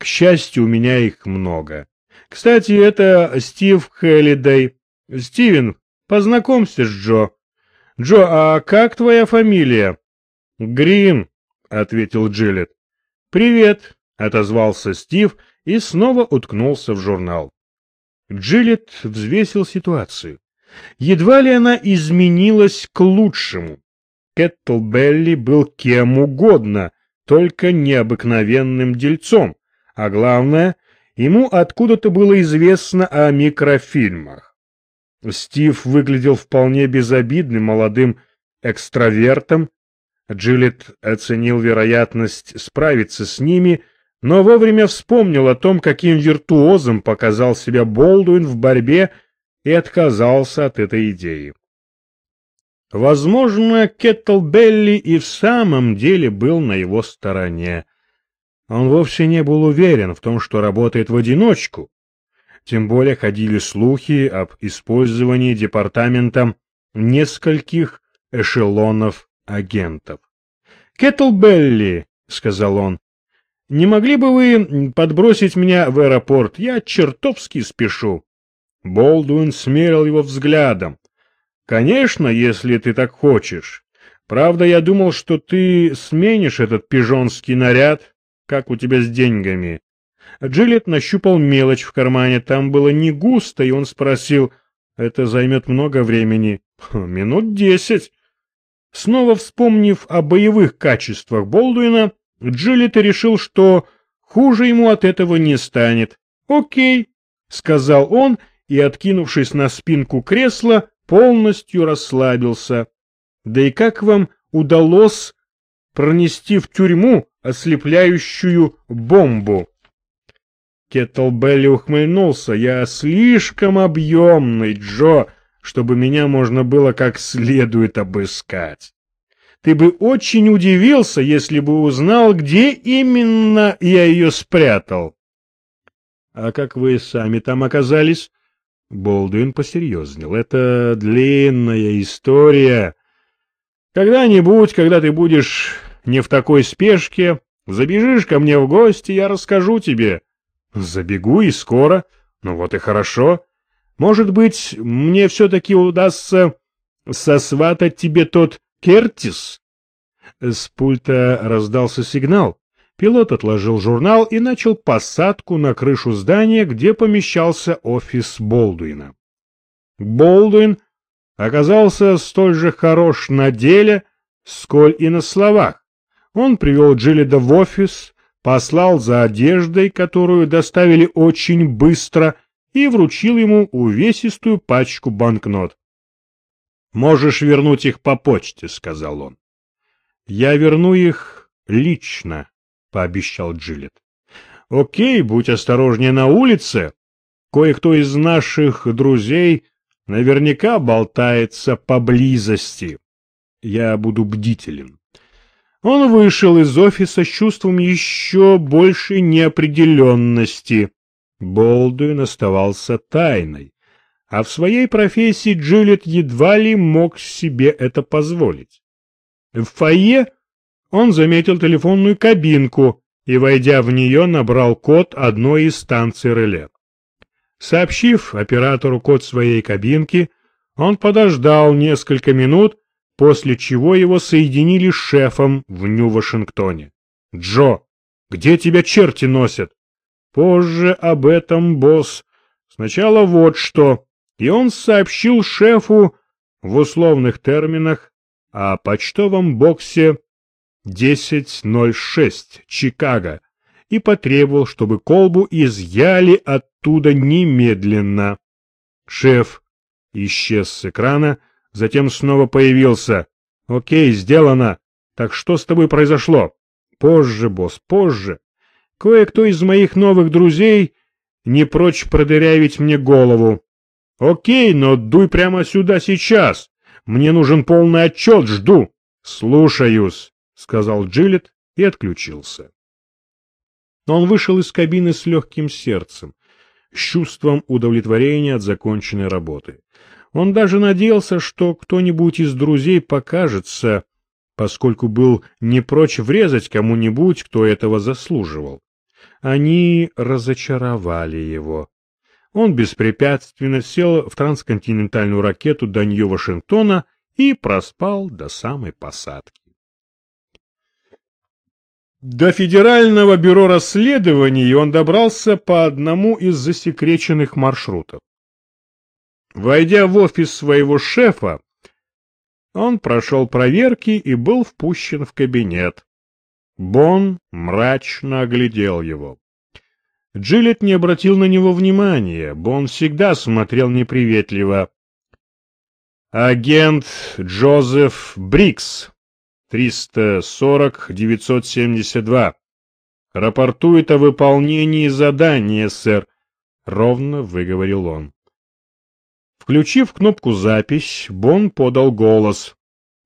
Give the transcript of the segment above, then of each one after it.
К счастью, у меня их много. Кстати, это Стив Хеллидей. Стивен, познакомься с Джо. Джо, а как твоя фамилия? Грин, ответил Джилет. Привет, отозвался Стив и снова уткнулся в журнал. Джилет взвесил ситуацию. Едва ли она изменилась к лучшему. Кеттлбелли был кем угодно, только необыкновенным дельцом, а главное, ему откуда-то было известно о микрофильмах. Стив выглядел вполне безобидным молодым экстравертом, Джилет оценил вероятность справиться с ними, но вовремя вспомнил о том, каким виртуозом показал себя Болдуин в борьбе и отказался от этой идеи. Возможно, Кеттлбелли и в самом деле был на его стороне. Он вовсе не был уверен в том, что работает в одиночку. Тем более ходили слухи об использовании департаментом нескольких эшелонов агентов. «Кеттлбелли», — сказал он, — «не могли бы вы подбросить меня в аэропорт? Я чертовски спешу». Болдуин смерил его взглядом. «Конечно, если ты так хочешь. Правда, я думал, что ты сменишь этот пижонский наряд, как у тебя с деньгами». Джилет нащупал мелочь в кармане, там было не густо, и он спросил, «Это займет много времени?» «Минут десять». Снова вспомнив о боевых качествах Болдуина, Джилет решил, что хуже ему от этого не станет. «Окей», — сказал он и, откинувшись на спинку кресла, полностью расслабился. Да и как вам удалось пронести в тюрьму ослепляющую бомбу? Кеттлбелли ухмыльнулся. «Я слишком объемный, Джо, чтобы меня можно было как следует обыскать. Ты бы очень удивился, если бы узнал, где именно я ее спрятал». «А как вы сами там оказались?» Болдуин посерьезнел. Это длинная история. Когда-нибудь, когда ты будешь не в такой спешке, забежишь ко мне в гости, я расскажу тебе. Забегу и скоро. Ну вот и хорошо. Может быть, мне все-таки удастся сосватать тебе тот Кертис? С пульта раздался сигнал. Пилот отложил журнал и начал посадку на крышу здания, где помещался офис Болдуина. Болдуин оказался столь же хорош на деле, сколь и на словах. Он привел Джилида в офис, послал за одеждой, которую доставили очень быстро, и вручил ему увесистую пачку банкнот. «Можешь вернуть их по почте», — сказал он. «Я верну их лично», — пообещал Джилет. «Окей, будь осторожнее на улице. Кое-кто из наших друзей наверняка болтается поблизости. Я буду бдителен». Он вышел из офиса с чувством еще большей неопределенности. Болдуин оставался тайной, а в своей профессии Джилет едва ли мог себе это позволить. В фойе он заметил телефонную кабинку и, войдя в нее, набрал код одной из станций реле. Сообщив оператору код своей кабинки, он подождал несколько минут, после чего его соединили с шефом в Нью-Вашингтоне. «Джо, где тебя черти носят?» «Позже об этом, босс. Сначала вот что». И он сообщил шефу в условных терминах о почтовом боксе 10.06, Чикаго, и потребовал, чтобы колбу изъяли оттуда немедленно. Шеф исчез с экрана, затем снова появился. «Окей, сделано. Так что с тобой произошло?» «Позже, босс, позже. Кое-кто из моих новых друзей не прочь продырявить мне голову. Окей, но дуй прямо сюда сейчас. Мне нужен полный отчет, жду. Слушаюсь» сказал Джилет и отключился. Но он вышел из кабины с легким сердцем, с чувством удовлетворения от законченной работы. Он даже надеялся, что кто-нибудь из друзей покажется, поскольку был не прочь врезать кому-нибудь, кто этого заслуживал. они разочаровали его. Он беспрепятственно сел в трансконтинентальную ракету до Нью-Вашингтона и проспал до самой посадки. До Федерального бюро расследований он добрался по одному из засекреченных маршрутов. Войдя в офис своего шефа, он прошел проверки и был впущен в кабинет. Бон мрачно оглядел его. Джилет не обратил на него внимания, Бон всегда смотрел неприветливо. «Агент Джозеф Брикс, 340-972. Рапортует о выполнении задания, сэр», — ровно выговорил он. Включив кнопку «Запись», Бон подал голос.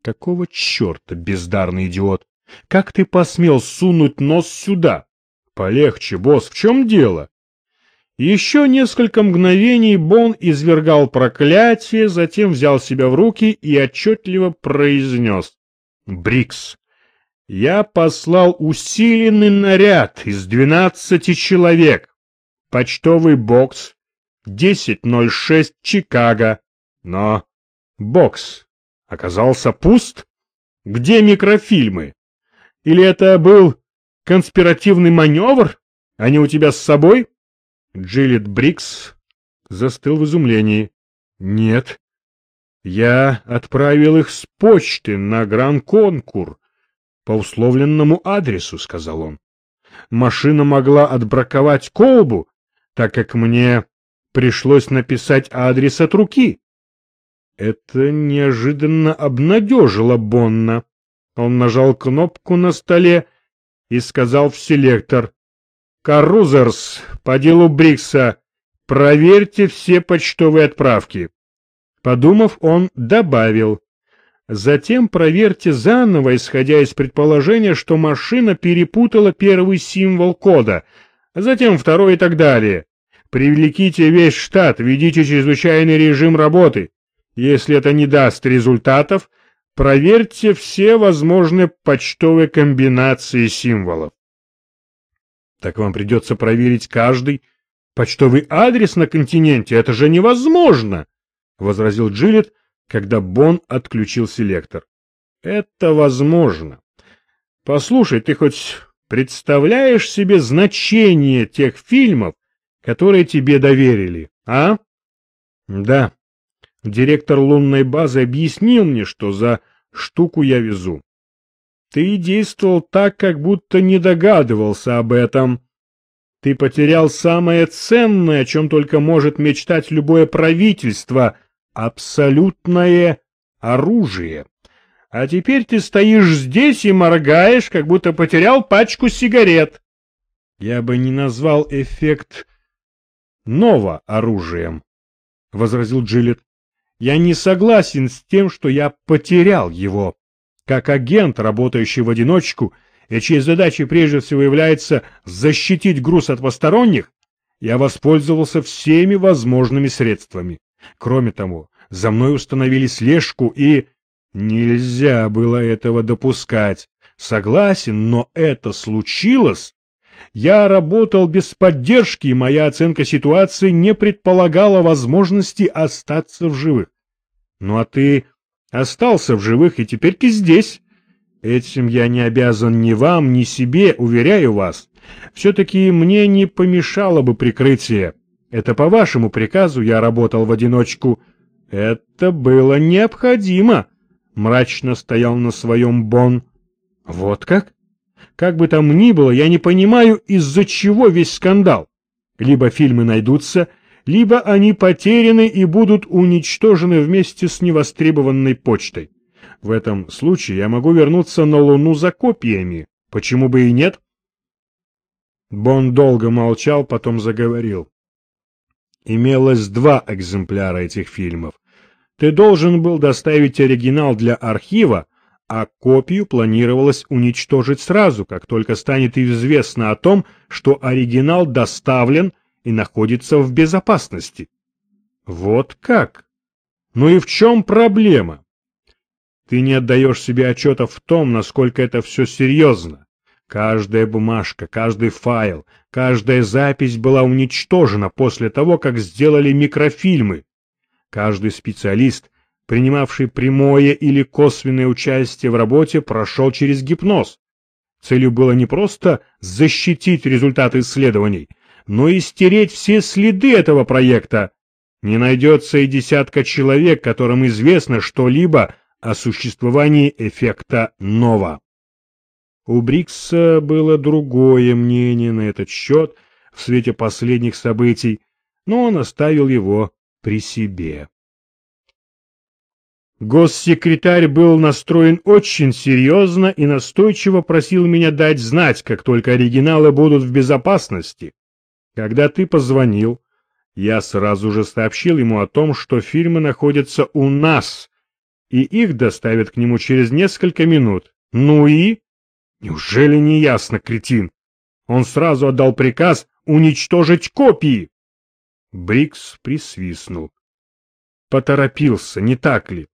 «Какого черта, бездарный идиот? Как ты посмел сунуть нос сюда? Полегче, босс, в чем дело?» Еще несколько мгновений Бон извергал проклятие, затем взял себя в руки и отчетливо произнес. «Брикс, я послал усиленный наряд из двенадцати человек. Почтовый бокс 10.06 Чикаго. Но бокс оказался пуст? Где микрофильмы? Или это был конспиративный маневр? Они у тебя с собой? Джилет Брикс застыл в изумлении. Нет. Я отправил их с почты на Гран-Конкур по условленному адресу, сказал он. Машина могла отбраковать колбу, так как мне пришлось написать адрес от руки. Это неожиданно обнадежило Бонна. Он нажал кнопку на столе и сказал в селектор. «Карузерс, по делу Брикса, проверьте все почтовые отправки». Подумав, он добавил. Затем проверьте заново, исходя из предположения, что машина перепутала первый символ кода, затем второй и так далее. Привлеките весь штат, введите чрезвычайный режим работы. Если это не даст результатов, проверьте все возможные почтовые комбинации символов. Так вам придется проверить каждый почтовый адрес на континенте. Это же невозможно, — возразил Джилет, когда Бон отключил селектор. Это возможно. Послушай, ты хоть представляешь себе значение тех фильмов, которые тебе доверили, а? Да. Директор лунной базы объяснил мне, что за штуку я везу. Ты действовал так, как будто не догадывался об этом. Ты потерял самое ценное, о чем только может мечтать любое правительство — абсолютное оружие. А теперь ты стоишь здесь и моргаешь, как будто потерял пачку сигарет. Я бы не назвал эффект Ново оружием, — возразил Джилет. Я не согласен с тем, что я потерял его. Как агент, работающий в одиночку, и чьей задачей прежде всего является защитить груз от посторонних, я воспользовался всеми возможными средствами. Кроме того, за мной установили слежку и... Нельзя было этого допускать. Согласен, но это случилось я работал без поддержки, и моя оценка ситуации не предполагала возможности остаться в живых. Ну а ты остался в живых, и теперь ты здесь. Этим я не обязан ни вам, ни себе, уверяю вас. Все-таки мне не помешало бы прикрытие. Это по вашему приказу я работал в одиночку. Это было необходимо. Мрачно стоял на своем Бон. Вот как? Как бы там ни было, я не понимаю, из-за чего весь скандал. Либо фильмы найдутся, либо они потеряны и будут уничтожены вместе с невостребованной почтой. В этом случае я могу вернуться на Луну за копиями. Почему бы и нет? Бон долго молчал, потом заговорил. Имелось два экземпляра этих фильмов. Ты должен был доставить оригинал для архива, а копию планировалось уничтожить сразу, как только станет известно о том, что оригинал доставлен и находится в безопасности. Вот как? Ну и в чем проблема? Ты не отдаешь себе отчета в том, насколько это все серьезно. Каждая бумажка, каждый файл, каждая запись была уничтожена после того, как сделали микрофильмы. Каждый специалист, принимавший прямое или косвенное участие в работе, прошел через гипноз. Целью было не просто защитить результаты исследований, но и стереть все следы этого проекта. Не найдется и десятка человек, которым известно что-либо о существовании эффекта Нова. У Брикса было другое мнение на этот счет в свете последних событий, но он оставил его при себе. Госсекретарь был настроен очень серьезно и настойчиво просил меня дать знать, как только оригиналы будут в безопасности. Когда ты позвонил, я сразу же сообщил ему о том, что фильмы находятся у нас, и их доставят к нему через несколько минут. Ну и? Неужели не ясно, кретин? Он сразу отдал приказ уничтожить копии. Брикс присвистнул. Поторопился, не так ли?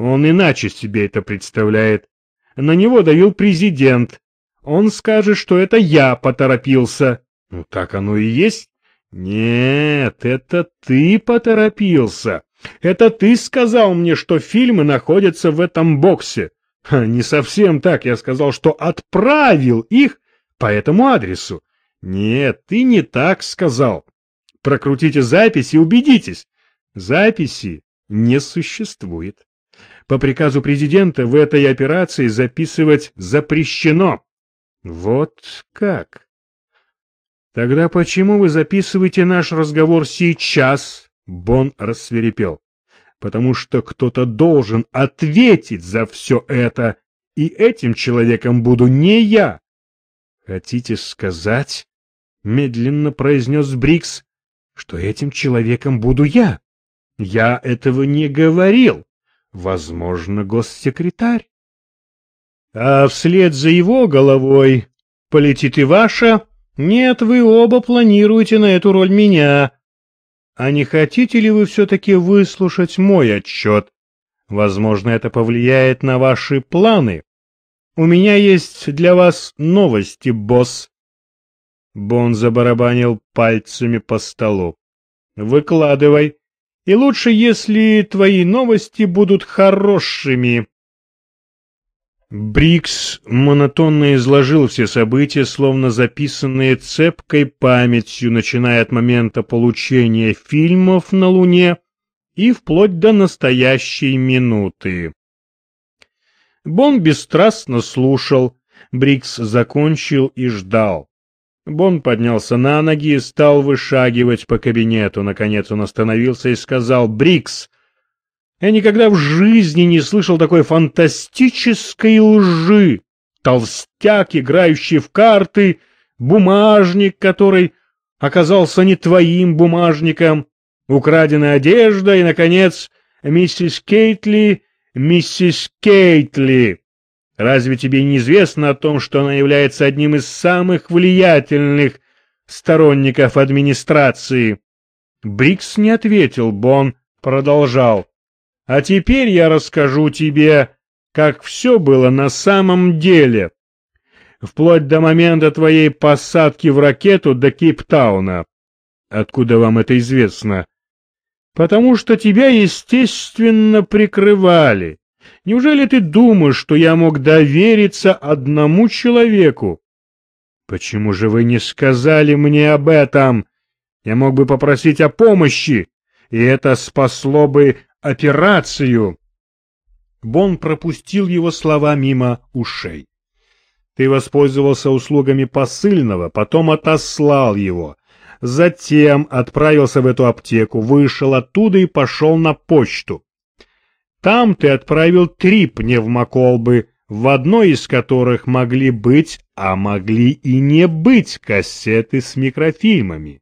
Он иначе себе это представляет. На него давил президент. Он скажет, что это я поторопился. Ну, так оно и есть. Нет, это ты поторопился. Это ты сказал мне, что фильмы находятся в этом боксе. Не совсем так. Я сказал, что отправил их по этому адресу. Нет, ты не так сказал. Прокрутите запись и убедитесь. Записи не существует. По приказу президента в этой операции записывать запрещено. Вот как? Тогда почему вы записываете наш разговор сейчас? Бон рассверепел. Потому что кто-то должен ответить за все это, и этим человеком буду не я. Хотите сказать, медленно произнес Брикс, что этим человеком буду я? Я этого не говорил. Возможно, госсекретарь. А вслед за его головой полетит и ваша. Нет, вы оба планируете на эту роль меня. А не хотите ли вы все-таки выслушать мой отчет? Возможно, это повлияет на ваши планы. У меня есть для вас новости, босс. Бон забарабанил пальцами по столу. Выкладывай. И лучше, если твои новости будут хорошими. Брикс монотонно изложил все события, словно записанные цепкой памятью, начиная от момента получения фильмов на Луне и вплоть до настоящей минуты. Бон бесстрастно слушал, Брикс закончил и ждал. Бон поднялся на ноги и стал вышагивать по кабинету. Наконец он остановился и сказал «Брикс!» Я никогда в жизни не слышал такой фантастической лжи. Толстяк, играющий в карты, бумажник, который оказался не твоим бумажником, украденная одежда и, наконец, миссис Кейтли, миссис Кейтли. Разве тебе не известно о том, что она является одним из самых влиятельных сторонников администрации? Брикс не ответил, Бон продолжал. А теперь я расскажу тебе, как все было на самом деле, вплоть до момента твоей посадки в ракету до Кейптауна. Откуда вам это известно? Потому что тебя, естественно, прикрывали. Неужели ты думаешь, что я мог довериться одному человеку? Почему же вы не сказали мне об этом? Я мог бы попросить о помощи, и это спасло бы операцию. Бон пропустил его слова мимо ушей. Ты воспользовался услугами посыльного, потом отослал его. Затем отправился в эту аптеку, вышел оттуда и пошел на почту. Там ты отправил три пневмоколбы, в одной из которых могли быть, а могли и не быть кассеты с микрофильмами.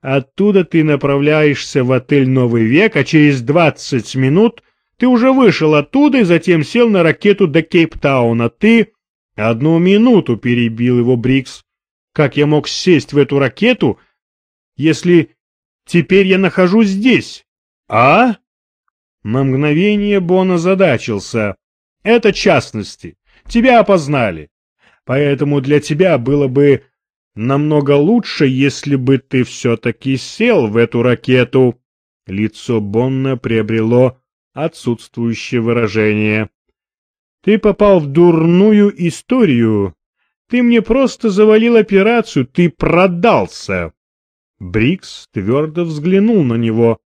Оттуда ты направляешься в отель «Новый век», а через двадцать минут ты уже вышел оттуда и затем сел на ракету до Кейптауна. Ты... Одну минуту перебил его Брикс. Как я мог сесть в эту ракету, если теперь я нахожусь здесь? А? На мгновение Бон озадачился. Это частности. Тебя опознали. Поэтому для тебя было бы намного лучше, если бы ты все-таки сел в эту ракету. Лицо Бонна приобрело отсутствующее выражение. Ты попал в дурную историю. Ты мне просто завалил операцию, ты продался. Брикс твердо взглянул на него.